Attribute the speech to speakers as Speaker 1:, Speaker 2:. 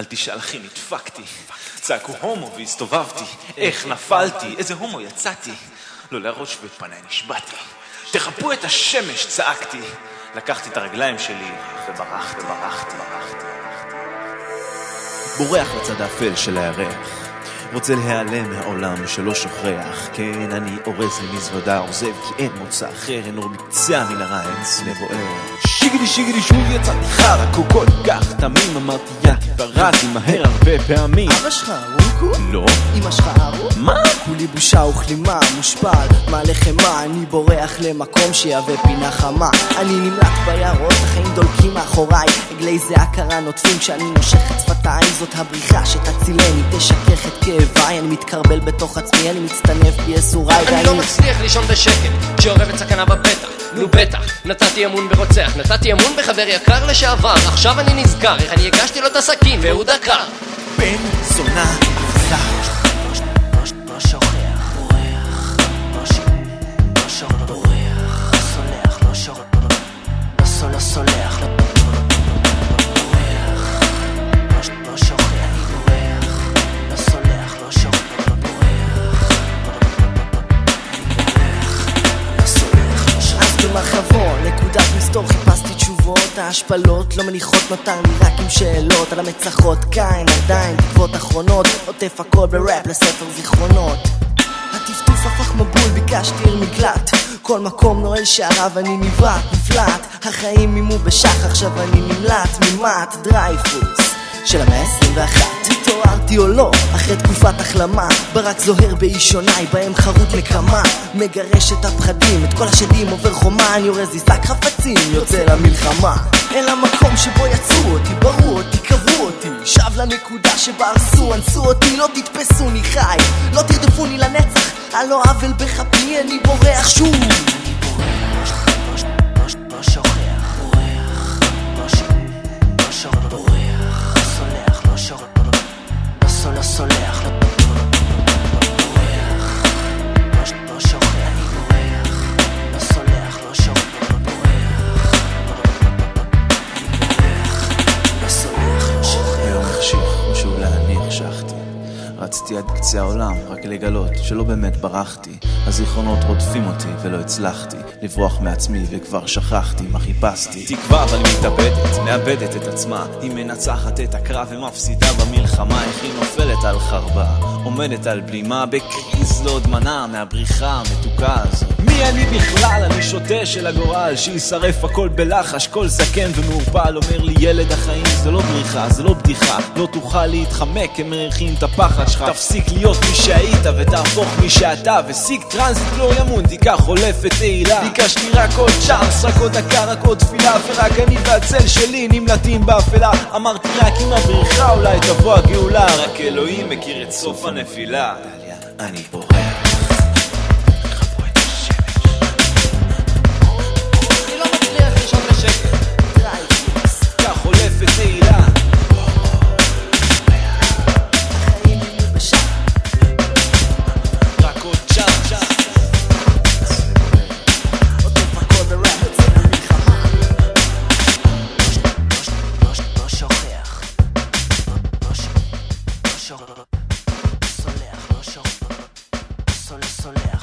Speaker 1: אל תשאל אחי, נדפקתי. צעקו הומו והסתובבתי. איך נפלתי, איזה הומו יצאתי. לא לראש בפניי נשבעתי. תחפו את השמש, צעקתי. לקחתי את הרגליים שלי וברחתי, ברחתי, ברחתי.
Speaker 2: בורח לצד האפל של הירח. רוצה להיעלם מהעולם שלא שוכח כן, אני אורז למזוודה, עוזב כי אין מוצא אחר, אין אור בקצה המנהרה, אין סנה בוער שיגדי שיגדי שוב יצאתי חרא, כל כך תמים אמרתי יא, התפרעתי מהר הרבה פעמים
Speaker 3: אבא שלך רונקו?
Speaker 2: לא
Speaker 3: אמא שלך ארו?
Speaker 2: מה?
Speaker 3: כולי בושה וכלימה, מושפל, מעלה חמאה, אני בורח למקום שיהווה פינה חמה. אני נמלט ביערות, החיים דולקים מאחוריי, עגלי זיעה קרה נוטפים כשאני נושך את שפתיים, זאת הבריחה שתצילני, תשכך את כאביי, אני מתקרבל בתוך עצמי, אני מצטנף בייסוריי,
Speaker 4: אני לא מצליח לישון בשקט, כשאורבת סכנה בפתח. נו בטח, נתתי אמון ברוצח, נתתי אמון בחבר יקר לשעבר, עכשיו אני נזכר איך אני הגשתי לו את הסכין והוא דקר.
Speaker 2: בן זונה נפלא
Speaker 3: במרחבו, נקודת מסתור חיפשתי תשובות, ההשפלות לא מניחות נותר לי רק עם שאלות. על המצחות, קין עדיין תקוות אחרונות, עוטף הכל בראפ לספר זיכרונות. הטפטוף הפך מבול, ביקשתי עיר מקלט. כל מקום נועל שעריו אני נברט, נפלט. החיים מימו בשח, עכשיו אני נמלט. ממט דרייפוס של המאה ה-21 התעוררתי או לא, אחרי תקופת החלמה ברק זוהר באישוניי, בהם חרוט נקמה מגרש את הפחדים, את כל השדים עובר חומה אני אורז לי שק חפצים, יוצא למלחמה. אל המקום שבו יצרו אותי, ברו אותי, קברו אותי שב לנקודה שבה הרסו, אנסו אותי, לא תתפסוני חי. לא תרדפוני לנצח, על לא עוול בכפי אני בורח שוב
Speaker 2: solaire. רצתי עד קצה העולם, רק לגלות שלא באמת ברחתי. הזיכרונות רודפים אותי ולא הצלחתי לברוח מעצמי וכבר שכחתי מה חיפשתי. תקווה אבל מתאבדת, מאבדת את עצמה. היא מנצחת את הקרב ומפסידה במלחמה, איך היא נופלת על חרבה. עומדת על בלימה בקריז לעוד מנה מהבריחה המתוקה הזו. מי אני בכלל? אני שוטה של הגורל, שישרף הכל בלחש, כל זקן ומעורפל. אומר לי ילד החיים זה לא בריחה, זה לא בדיחה, לא תוכל להתחמק, הם מריחים את הפחד שלך, תפסיק להיות מי שהיית ותהפוך מי שאתה, ו-sic transit gloria mundi, תיקח חולפת תהילה, ביקשתי רק עוד צ'אנס, רק עוד דקה, רק עוד תפילה, ורק אני והצל שלי נמלטים באפלה, אמרתי רק עם הבריחה אולי תבוא הגאולה, רק אלוהים מכיר את סוף הנפילה, אני בורח soleil solaire.